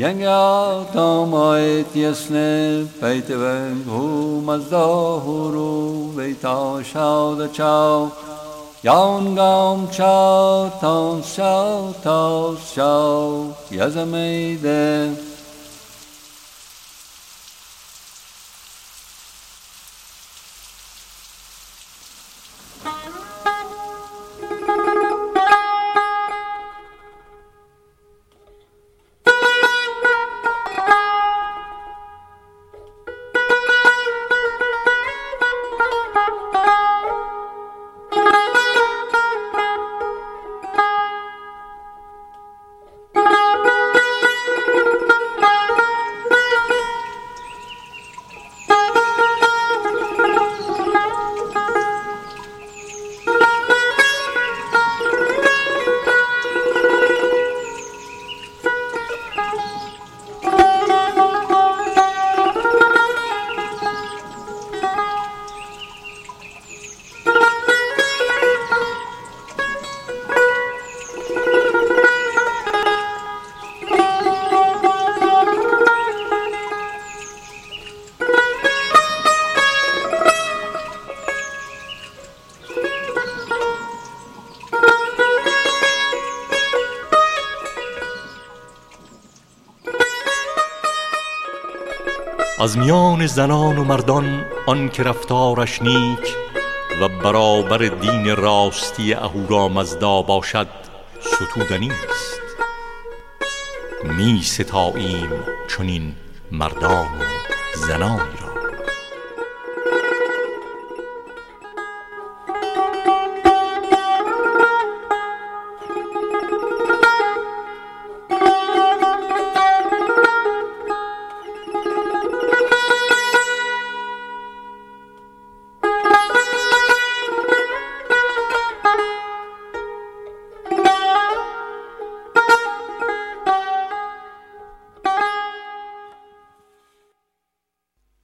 Yangya tamay tyasne paite vengu mazda huru veta da chau yaun gaum chau tam shau tau shau yazame de از میان زنان و مردان آن که رفتارش نیک و برابر دین راستی اهورامزدا باشد ستودنی است می ستاییم چنین مردان و زنان